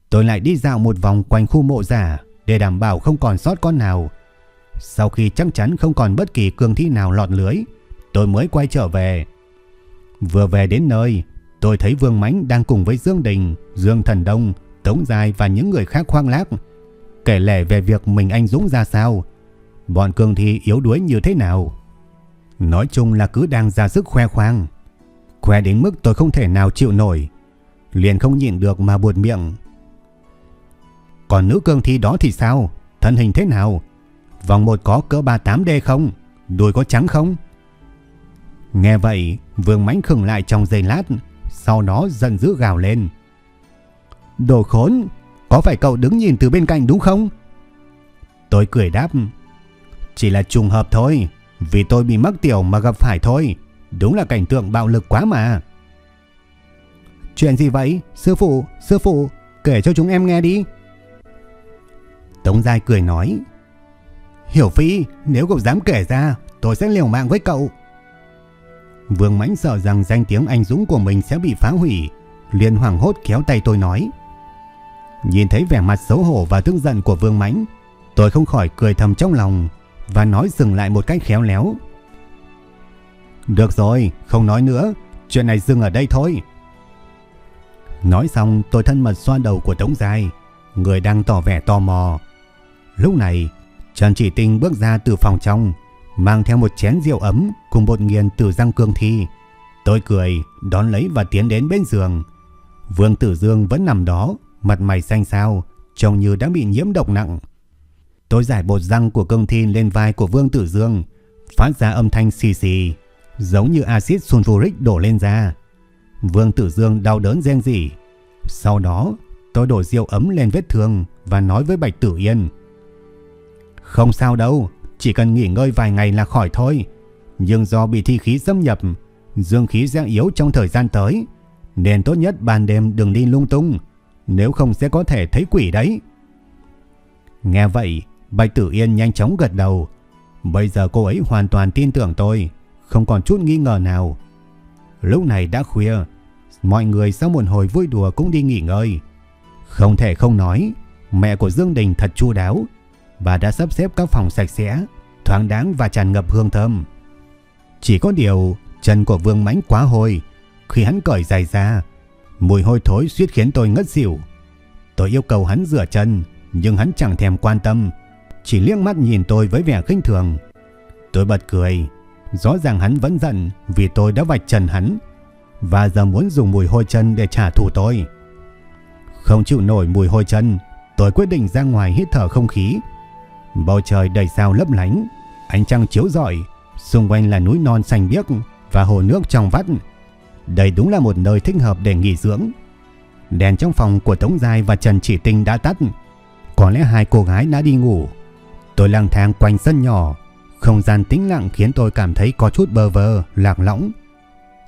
tôi lại đi dạo một vòng quanh khu mộ giả để đảm bảo không còn sót con nào. Sau khi chắc chắn không còn bất kỳ cường thi nào lọt lưới, tôi mới quay trở về. Vừa về đến nơi, tôi thấy Vương Mãnh đang cùng với Dương Đình, Dương Thần Đông, Tống Dài và những người khác khoang lác, kể lể về việc mình anh dũng ra sao, bọn cường thi yếu đuối như thế nào. Nói chung là cứ đang ra sức khoe khoang. Khoe đến mức tôi không thể nào chịu nổi, liền không nhịn được mà buột miệng. Còn nữ cương thi đó thì sao? Thân hình thế nào? Vòng một có cỡ 38D không? Đuôi có trắng không? Nghe vậy, Vương Mãnh khừng lại trong giây lát, sau đó dần dữ gào lên. Đồ khốn, có phải cậu đứng nhìn từ bên cạnh đúng không? Tôi cười đáp. Chỉ là trùng hợp thôi, vì tôi bị mắc tiểu mà gặp phải thôi. Đúng là cảnh tượng bạo lực quá mà. Chuyện gì vậy? Sư phụ, sư phụ, kể cho chúng em nghe đi. Tống Giai cười nói. Hiểu Phi, nếu cậu dám kể ra, tôi sẽ liều mạng với cậu. Vương Mãnh sợ rằng danh tiếng anh dũng của mình sẽ bị phá hủy, liền hoảng hốt kéo tay tôi nói. Nhìn thấy vẻ mặt xấu hổ và tức giận của Vương Mãnh, tôi không khỏi cười thầm trong lòng và nói dừng lại một cách khéo léo. Được rồi, không nói nữa, chuyện này dừng ở đây thôi. Nói xong tôi thân mật xoa đầu của Tống Giai, người đang tỏ vẻ tò mò. Lúc này, Trần Chỉ Tinh bước ra từ phòng trong, mang theo một chén rượu ấm cùng bột nghiền từ răng cương thi. Tôi cười, đón lấy và tiến đến bên giường. Vương Tử Dương vẫn nằm đó, mặt mày xanh xao, trông như đã bị nhiễm độc nặng. Tôi giải bột răng của cương thi lên vai của Vương Tử Dương, phát ra âm thanh xì xì, giống như axit sulfuric đổ lên da. Vương Tử Dương đau đớn rên rỉ. Sau đó, tôi đổ rượu ấm lên vết thương và nói với Bạch Tử Yên. Không sao đâu, chỉ cần nghỉ ngơi vài ngày là khỏi thôi. Nhưng do bị thi khí xâm nhập, dương khí sẽ yếu trong thời gian tới, nên tốt nhất ban đêm đừng đi lung tung, nếu không sẽ có thể thấy quỷ đấy. Nghe vậy, Bạch Tử Yên nhanh chóng gật đầu. Bây giờ cô ấy hoàn toàn tin tưởng tôi, không còn chút nghi ngờ nào. Lúc này đã khuya, mọi người sau một hồi vui đùa cũng đi nghỉ ngơi. Không thể không nói, mẹ của Dương Đình thật chu đáo và đã sắp xếp các phòng sạch sẽ, thoáng đáng và tràn ngập hương thơm. Chỉ có điều, chân của Vương Mãnh quá hôi, khi hắn cởi giày ra, mùi hôi thối suýt khiến tôi ngất xỉu. Tôi yêu cầu hắn rửa chân, nhưng hắn chẳng thèm quan tâm, chỉ liếc mắt nhìn tôi với vẻ khinh thường. Tôi bật cười, rõ ràng hắn vẫn giận vì tôi đã vạch trần hắn và giờ muốn dùng mùi hôi chân để trả thù tôi. Không chịu nổi mùi hôi chân, tôi quyết định ra ngoài hít thở không khí. Bầu trời đầy sao lấp lánh, ánh trăng chiếu rọi, xung quanh là núi non xanh biếc và hồ nước trong vắt. Đây đúng là một nơi thích hợp để nghỉ dưỡng. Đèn trong phòng của Tống Giai và Trần Chỉ Tinh đã tắt. Có lẽ hai cô gái đã đi ngủ. Tôi lang thang quanh sân nhỏ, không gian tĩnh lặng khiến tôi cảm thấy có chút bơ vơ, lạc lõng.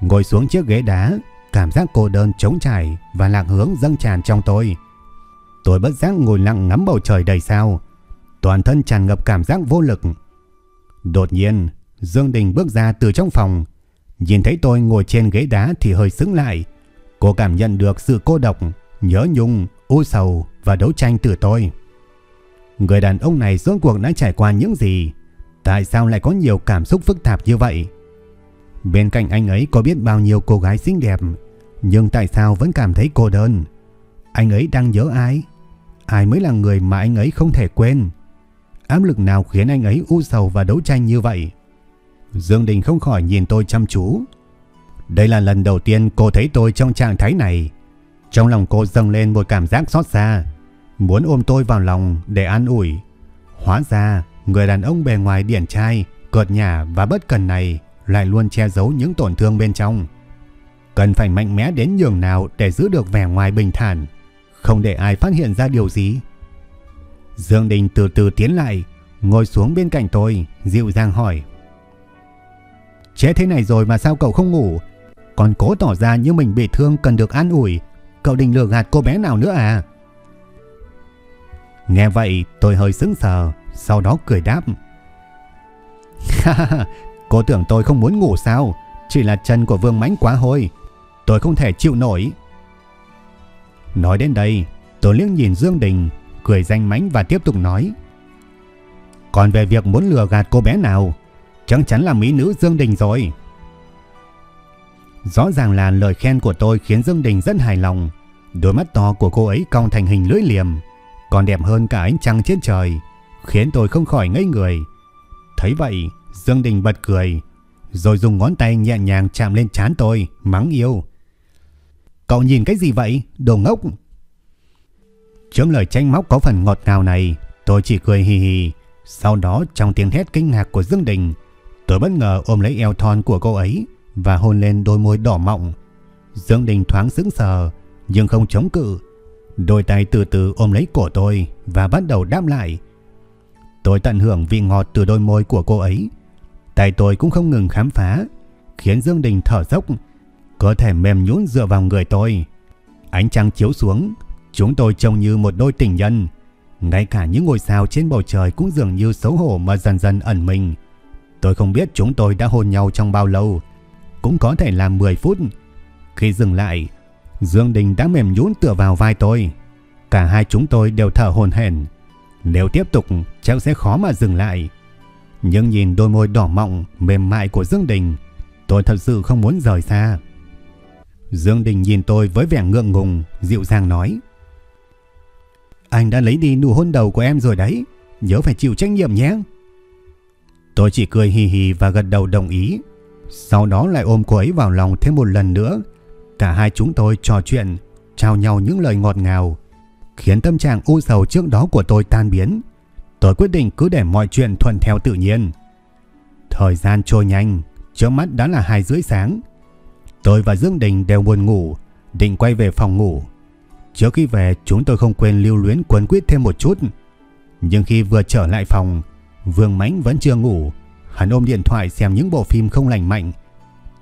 Ngồi xuống chiếc ghế đá, cảm giác cô đơn trống trải và lạc hướng dâng tràn trong tôi. Tôi bất giác ngồi lặng ngắm bầu trời đầy sao, toàn thân tràn ngập cảm giác vô lực. Đột nhiên, Dương Đình bước ra từ trong phòng, nhìn thấy tôi ngồi trên ghế đá thì hơi sững lại. Cô cảm nhận được sự cô độc, nhớ nhung, u sầu và đấu tranh từ tôi. Người đàn ông này rốt cuộc đã trải qua những gì? Tại sao lại có nhiều cảm xúc phức tạp như vậy? Bên cạnh anh ấy có biết bao nhiêu cô gái xinh đẹp, nhưng tại sao vẫn cảm thấy cô đơn? Anh ấy đang nhớ ai? Ai mới là người mà anh ấy không thể quên? Áp lực nào khiến anh ấy u sầu và đấu tranh như vậy? Dương Đình không khỏi nhìn tôi chăm chú. Đây là lần đầu tiên cô thấy tôi trong trạng thái này. Trong lòng cô dâng lên một cảm giác xót xa, muốn ôm tôi vào lòng để an ủi. Hóa ra, người đàn ông bề ngoài điển trai, cợt nhả và bất cần này lại luôn che giấu những tổn thương bên trong. Cần phải mạnh mẽ đến nhường nào để giữ được vẻ ngoài bình thản, không để ai phát hiện ra điều gì. Dương Đình từ từ tiến lại, ngồi xuống bên cạnh tôi, dịu dàng hỏi. Chết thế này rồi mà sao cậu không ngủ? Còn cố tỏ ra như mình bị thương cần được an ủi. Cậu định lừa gạt cô bé nào nữa à? Nghe vậy tôi hơi sững sờ, sau đó cười đáp. cô tưởng tôi không muốn ngủ sao? Chỉ là chân của Vương Mãnh quá hôi. Tôi không thể chịu nổi. Nói đến đây, tôi liếc nhìn Dương Đình, cười danh mánh và tiếp tục nói. Còn về việc muốn lừa gạt cô bé nào, chắc chắn là mỹ nữ Dương Đình rồi. Rõ ràng là lời khen của tôi khiến Dương Đình rất hài lòng. Đôi mắt to của cô ấy cong thành hình lưỡi liềm, còn đẹp hơn cả ánh trăng trên trời, khiến tôi không khỏi ngây người. Thấy vậy, Dương Đình bật cười, rồi dùng ngón tay nhẹ nhàng chạm lên trán tôi, mắng yêu. Cậu nhìn cái gì vậy, đồ ngốc? Trước lời tranh móc có phần ngọt ngào này, tôi chỉ cười hì hì. Sau đó trong tiếng hét kinh ngạc của Dương Đình, tôi bất ngờ ôm lấy eo thon của cô ấy và hôn lên đôi môi đỏ mọng. Dương Đình thoáng sững sờ, nhưng không chống cự. Đôi tay từ từ ôm lấy cổ tôi và bắt đầu đáp lại. Tôi tận hưởng vị ngọt từ đôi môi của cô ấy. Tay tôi cũng không ngừng khám phá, khiến Dương Đình thở dốc, cơ thể mềm nhũn dựa vào người tôi. Ánh trăng chiếu xuống, chúng tôi trông như một đôi tình nhân. Ngay cả những ngôi sao trên bầu trời cũng dường như xấu hổ mà dần dần ẩn mình. Tôi không biết chúng tôi đã hôn nhau trong bao lâu, cũng có thể là 10 phút. Khi dừng lại, Dương Đình đã mềm nhũn tựa vào vai tôi. Cả hai chúng tôi đều thở hổn hển. Nếu tiếp tục, chắc sẽ khó mà dừng lại. Nhưng nhìn đôi môi đỏ mọng, mềm mại của Dương Đình, tôi thật sự không muốn rời xa. Dương Đình nhìn tôi với vẻ ngượng ngùng, dịu dàng nói. Anh đã lấy đi nụ hôn đầu của em rồi đấy, nhớ phải chịu trách nhiệm nhé. Tôi chỉ cười hì hì và gật đầu đồng ý. Sau đó lại ôm cô ấy vào lòng thêm một lần nữa. Cả hai chúng tôi trò chuyện, trao nhau những lời ngọt ngào, khiến tâm trạng u sầu trước đó của tôi tan biến. Tôi quyết định cứ để mọi chuyện thuận theo tự nhiên. Thời gian trôi nhanh, trước mắt đã là 2 rưỡi sáng. Tôi và Dương Đình đều buồn ngủ, định quay về phòng ngủ. Trước khi về chúng tôi không quên lưu luyến quấn quýt thêm một chút. Nhưng khi vừa trở lại phòng, Vương Mãnh vẫn chưa ngủ. Hắn ôm điện thoại xem những bộ phim không lành mạnh.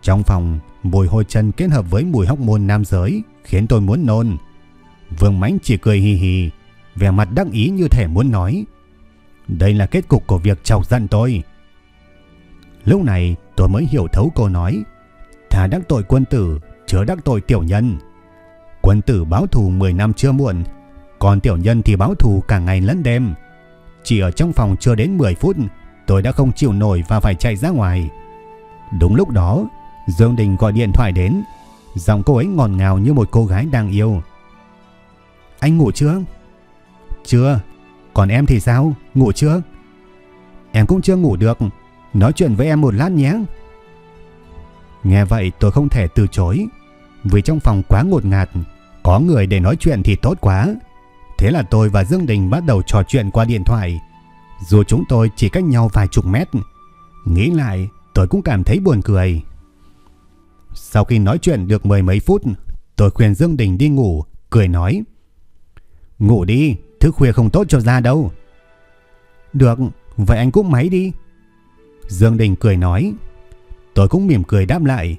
Trong phòng, mùi hôi chân kết hợp với mùi hóc môn nam giới khiến tôi muốn nôn. Vương Mãnh chỉ cười hì hì, vẻ mặt đắc ý như thể muốn nói. Đây là kết cục của việc chọc giận tôi. Lúc này tôi mới hiểu thấu cô nói. Thà đắc tội quân tử, chớ đắc tội tiểu nhân. Quân tử báo thù 10 năm chưa muộn, còn tiểu nhân thì báo thù cả ngày lẫn đêm. Chỉ ở trong phòng chưa đến 10 phút, tôi đã không chịu nổi và phải chạy ra ngoài. Đúng lúc đó, Dương Đình gọi điện thoại đến. Giọng cô ấy ngọt ngào như một cô gái đang yêu. Anh ngủ chưa? Chưa. Còn em thì sao? Ngủ chưa? Em cũng chưa ngủ được. Nói chuyện với em một lát nhé. Nghe vậy tôi không thể từ chối. Vì trong phòng quá ngột ngạt, có người để nói chuyện thì tốt quá. Thế là tôi và Dương Đình bắt đầu trò chuyện qua điện thoại. Dù chúng tôi chỉ cách nhau vài chục mét. Nghĩ lại, tôi cũng cảm thấy buồn cười. Sau khi nói chuyện được mười mấy phút, tôi khuyên Dương Đình đi ngủ, cười nói. Ngủ đi, thức khuya không tốt cho da đâu. Được, vậy anh cúp máy đi. Dương Đình cười nói. Tôi cũng mỉm cười đáp lại.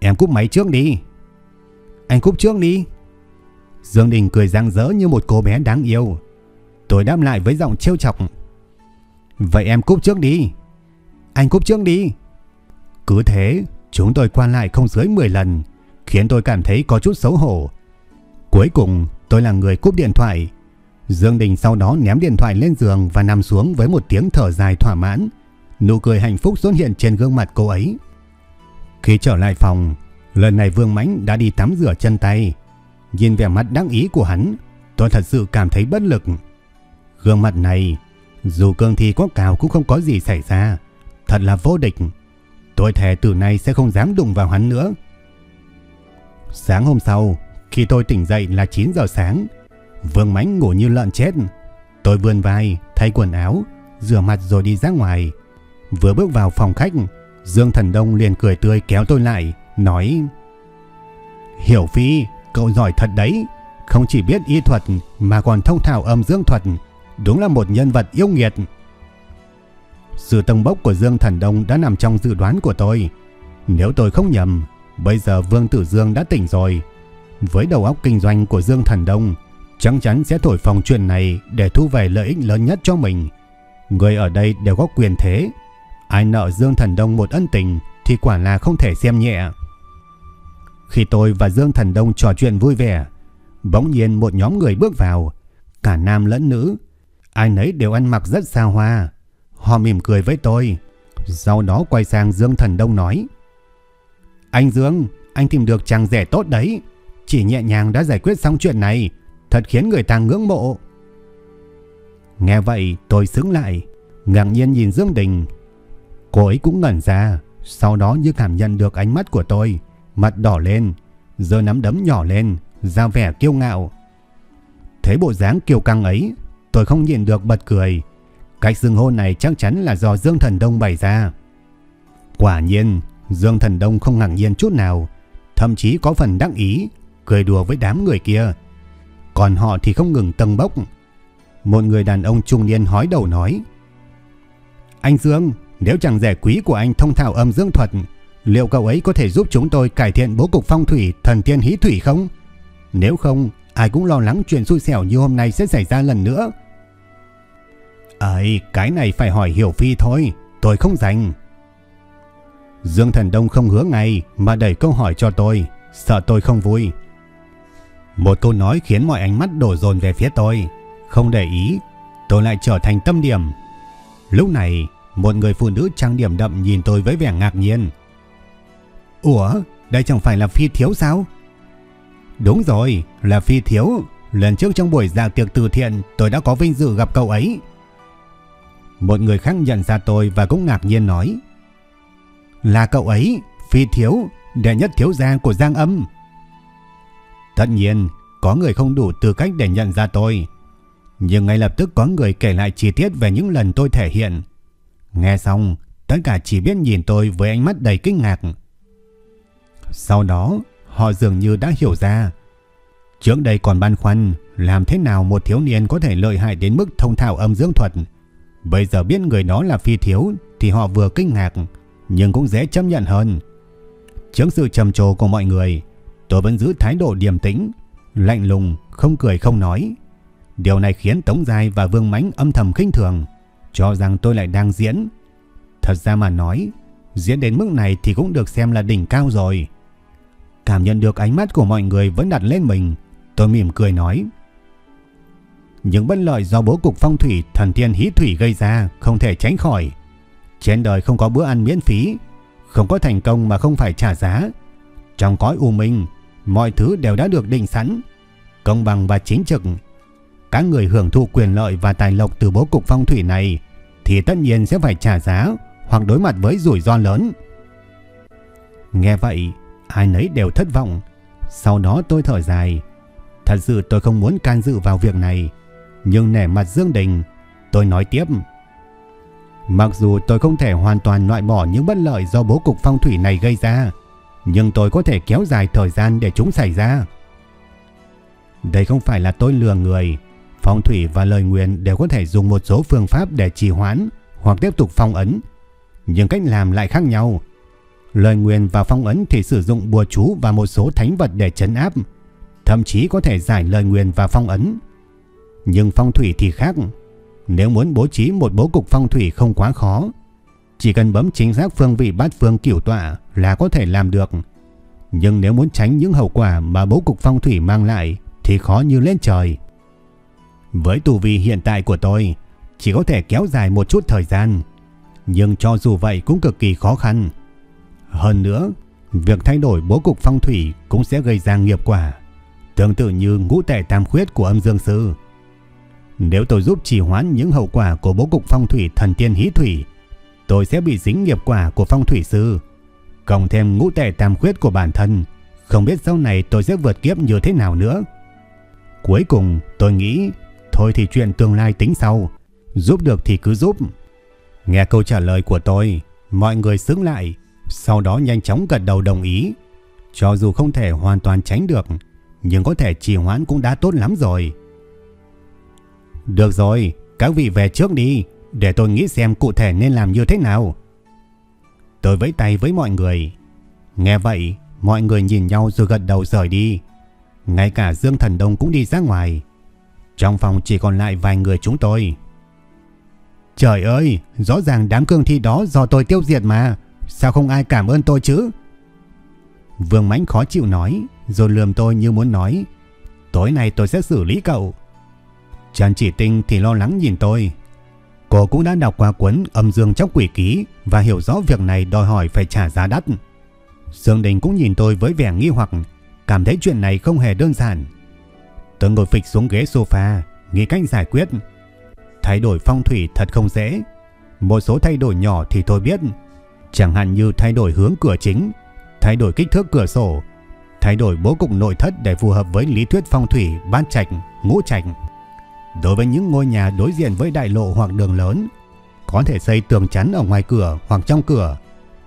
Em cúp máy trước đi. Anh cúp trước đi. Dương Đình cười răng rỡ như một cô bé đáng yêu. Tôi đáp lại với giọng trêu chọc. Vậy em cúp trước đi. Anh cúp trước đi. Cứ thế, chúng tôi qua lại không dưới 10 lần, khiến tôi cảm thấy có chút xấu hổ. Cuối cùng, tôi là người cúp điện thoại. Dương Đình sau đó ném điện thoại lên giường và nằm xuống với một tiếng thở dài thỏa mãn. Nụ cười hạnh phúc xuất hiện trên gương mặt cô ấy. Khi trở lại phòng, lần này Vương Mãnh đã đi tắm rửa chân tay. Nhìn vẻ mặt đắc ý của hắn, tôi thật sự cảm thấy bất lực. Gương mặt này, Dù cương thi có cào cũng không có gì xảy ra. Thật là vô địch. Tôi thề từ nay sẽ không dám đụng vào hắn nữa. Sáng hôm sau, khi tôi tỉnh dậy là 9 giờ sáng, Vương mãnh ngủ như lợn chết. Tôi vươn vai, thay quần áo, rửa mặt rồi đi ra ngoài. Vừa bước vào phòng khách, Dương Thần Đông liền cười tươi kéo tôi lại, nói Hiểu Phi, cậu giỏi thật đấy, không chỉ biết y thuật mà còn thông thạo âm dương thuật, đúng là một nhân vật yêu nghiệt. Sự tông bốc của Dương Thần Đông đã nằm trong dự đoán của tôi. Nếu tôi không nhầm, bây giờ Vương Tử Dương đã tỉnh rồi. Với đầu óc kinh doanh của Dương Thần Đông, chắc chắn sẽ thổi phồng chuyện này để thu về lợi ích lớn nhất cho mình. Người ở đây đều có quyền thế. Ai nợ Dương Thần Đông một ân tình thì quả là không thể xem nhẹ. Khi tôi và Dương Thần Đông trò chuyện vui vẻ, bỗng nhiên một nhóm người bước vào, cả nam lẫn nữ. Ai nấy đều ăn mặc rất xa hoa. Họ mỉm cười với tôi. Sau đó quay sang Dương Thần Đông nói. Anh Dương, anh tìm được chàng rẻ tốt đấy. Chỉ nhẹ nhàng đã giải quyết xong chuyện này. Thật khiến người ta ngưỡng mộ. Nghe vậy tôi sững lại. Ngạc nhiên nhìn Dương Đình. Cô ấy cũng ngẩn ra. Sau đó như cảm nhận được ánh mắt của tôi. Mặt đỏ lên. giơ nắm đấm nhỏ lên. ra vẻ kiêu ngạo. Thấy bộ dáng kiêu căng ấy. Tôi không nhịn được bật cười. Cách xưng hô này chắc chắn là do Dương Thần Đông bày ra. Quả nhiên, Dương Thần Đông không ngạc nhiên chút nào, thậm chí có phần đắc ý, cười đùa với đám người kia. Còn họ thì không ngừng tầng bốc. Một người đàn ông trung niên hói đầu nói. Anh Dương, nếu chẳng rẻ quý của anh thông thạo âm dương thuật, liệu cậu ấy có thể giúp chúng tôi cải thiện bố cục phong thủy thần tiên hí thủy không? Nếu không, ai cũng lo lắng chuyện xui xẻo như hôm nay sẽ xảy ra lần nữa. Ấy, cái này phải hỏi Hiểu Phi thôi, tôi không dành. Dương Thần Đông không hứa ngay mà đẩy câu hỏi cho tôi, sợ tôi không vui. Một câu nói khiến mọi ánh mắt đổ dồn về phía tôi. Không để ý, tôi lại trở thành tâm điểm. Lúc này, một người phụ nữ trang điểm đậm nhìn tôi với vẻ ngạc nhiên. Ủa, đây chẳng phải là Phi Thiếu sao? Đúng rồi, là Phi Thiếu. Lần trước trong buổi dạ tiệc từ thiện tôi đã có vinh dự gặp cậu ấy. Một người khác nhận ra tôi và cũng ngạc nhiên nói. Là cậu ấy, phi thiếu, đệ nhất thiếu gia của Giang Âm. Tất nhiên, có người không đủ tư cách để nhận ra tôi. Nhưng ngay lập tức có người kể lại chi tiết về những lần tôi thể hiện. Nghe xong, tất cả chỉ biết nhìn tôi với ánh mắt đầy kinh ngạc. Sau đó, họ dường như đã hiểu ra. Trước đây còn băn khoăn làm thế nào một thiếu niên có thể lợi hại đến mức thông thạo âm dương thuật. Bây giờ biết người đó là phi thiếu thì họ vừa kinh ngạc nhưng cũng dễ chấp nhận hơn. Trước sự trầm trồ của mọi người, tôi vẫn giữ thái độ điềm tĩnh, lạnh lùng, không cười không nói. Điều này khiến Tống Giai và Vương Mánh âm thầm khinh thường, cho rằng tôi lại đang diễn. Thật ra mà nói, diễn đến mức này thì cũng được xem là đỉnh cao rồi. Cảm nhận được ánh mắt của mọi người vẫn đặt lên mình, tôi mỉm cười nói. Những bất lợi do bố cục phong thủy thần tiên hí thủy gây ra không thể tránh khỏi. Trên đời không có bữa ăn miễn phí, không có thành công mà không phải trả giá. Trong cõi u minh, mọi thứ đều đã được định sẵn, công bằng và chính trực. Các người hưởng thụ quyền lợi và tài lộc từ bố cục phong thủy này thì tất nhiên sẽ phải trả giá hoặc đối mặt với rủi ro lớn. Nghe vậy, ai nấy đều thất vọng. Sau đó tôi thở dài. Thật sự tôi không muốn can dự vào việc này. Nhưng nể mặt Dương Đình, tôi nói tiếp. Mặc dù tôi không thể hoàn toàn loại bỏ những bất lợi do bố cục phong thủy này gây ra, nhưng tôi có thể kéo dài thời gian để chúng xảy ra. Đây không phải là tôi lừa người, phong thủy và lời nguyền đều có thể dùng một số phương pháp để trì hoãn hoặc tiếp tục phong ấn, nhưng cách làm lại khác nhau. Lời nguyền và phong ấn thì sử dụng bùa chú và một số thánh vật để trấn áp, thậm chí có thể giải lời nguyền và phong ấn. Nhưng phong thủy thì khác, nếu muốn bố trí một bố cục phong thủy không quá khó, chỉ cần bấm chính xác phương vị bát phương cửu tọa là có thể làm được. Nhưng nếu muốn tránh những hậu quả mà bố cục phong thủy mang lại thì khó như lên trời. Với tù vi hiện tại của tôi, chỉ có thể kéo dài một chút thời gian, nhưng cho dù vậy cũng cực kỳ khó khăn. Hơn nữa, việc thay đổi bố cục phong thủy cũng sẽ gây ra nghiệp quả, tương tự như ngũ tệ tam khuyết của âm dương sư. Nếu tôi giúp trì hoãn những hậu quả của bố cục phong thủy thần tiên hí thủy, tôi sẽ bị dính nghiệp quả của phong thủy sư. Cộng thêm ngũ tệ tam khuyết của bản thân, không biết sau này tôi sẽ vượt kiếp như thế nào nữa. Cuối cùng tôi nghĩ, thôi thì chuyện tương lai tính sau, giúp được thì cứ giúp. Nghe câu trả lời của tôi, mọi người xứng lại, sau đó nhanh chóng gật đầu đồng ý. Cho dù không thể hoàn toàn tránh được, nhưng có thể trì hoãn cũng đã tốt lắm rồi. Được rồi, các vị về trước đi, để tôi nghĩ xem cụ thể nên làm như thế nào. Tôi vẫy tay với mọi người. Nghe vậy, mọi người nhìn nhau rồi gật đầu rời đi. Ngay cả Dương Thần Đông cũng đi ra ngoài. Trong phòng chỉ còn lại vài người chúng tôi. Trời ơi, rõ ràng đám cương thi đó do tôi tiêu diệt mà. Sao không ai cảm ơn tôi chứ? Vương Mãnh khó chịu nói, rồi lườm tôi như muốn nói. Tối nay tôi sẽ xử lý cậu. Trần Chỉ Tinh thì lo lắng nhìn tôi. Cô cũng đã đọc qua cuốn âm dương trong quỷ ký và hiểu rõ việc này đòi hỏi phải trả giá đắt. Dương Đình cũng nhìn tôi với vẻ nghi hoặc, cảm thấy chuyện này không hề đơn giản. Tôi ngồi phịch xuống ghế sofa, nghĩ cách giải quyết. Thay đổi phong thủy thật không dễ. Một số thay đổi nhỏ thì tôi biết, chẳng hạn như thay đổi hướng cửa chính, thay đổi kích thước cửa sổ, thay đổi bố cục nội thất để phù hợp với lý thuyết phong thủy bát trạch, ngũ trạch. Đối với những ngôi nhà đối diện với đại lộ hoặc đường lớn, có thể xây tường chắn ở ngoài cửa hoặc trong cửa.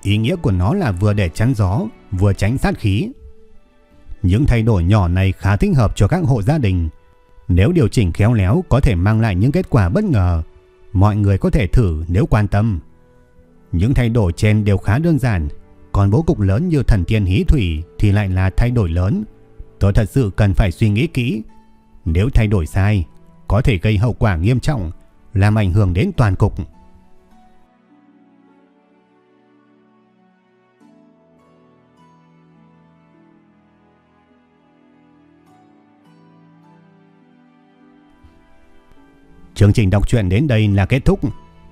Ý nghĩa của nó là vừa để chắn gió, vừa tránh sát khí. Những thay đổi nhỏ này khá thích hợp cho các hộ gia đình. Nếu điều chỉnh khéo léo có thể mang lại những kết quả bất ngờ. Mọi người có thể thử nếu quan tâm. Những thay đổi trên đều khá đơn giản, còn bố cục lớn như thần tiên hí thủy thì lại là thay đổi lớn. Tôi thật sự cần phải suy nghĩ kỹ. Nếu thay đổi sai, có thể gây hậu quả nghiêm trọng, làm ảnh hưởng đến toàn cục. Chương trình đọc truyện đến đây là kết thúc.